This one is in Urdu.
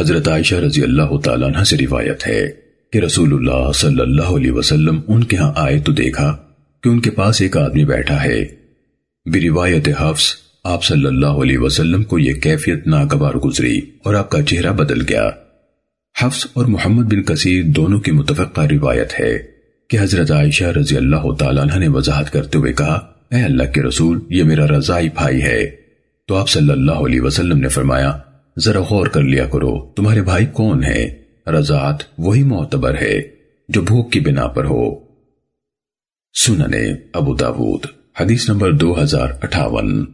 حضرت عائشہ رضی اللہ تعالیٰ عنہ سے روایت ہے کہ رسول اللہ صلی اللہ علیہ وسلم ان کے ہاں آئے تو دیکھا کہ ان کے پاس ایک آدمی بیٹھا ہے۔ بروایت حفظ، آپ صلی اللہ علیہ وسلم کو یہ کیفیت ناگوار گزری اور آپ کا چہرہ بدل گیا۔ حفظ اور محمد بن کثیر دونوں کی متفقہ روایت ہے کہ حضرت عائشہ رضی اللہ تعالیٰ عنہ نے وضاحت کرتے ہوئے کہا، اے اللہ کے رسول، یہ میرا رضائی بھائی ہے۔ تو آپ صلی اللہ علیہ وسلم نے فرمایا بھائی ہے تو آپ صلی اللہ علیہ وسلم نے فرمایا ذرا غور کر لیا کرو، تمہارے بھائی کون ہے رضاعت وہی معتبر ہے جو بھوک کی بنا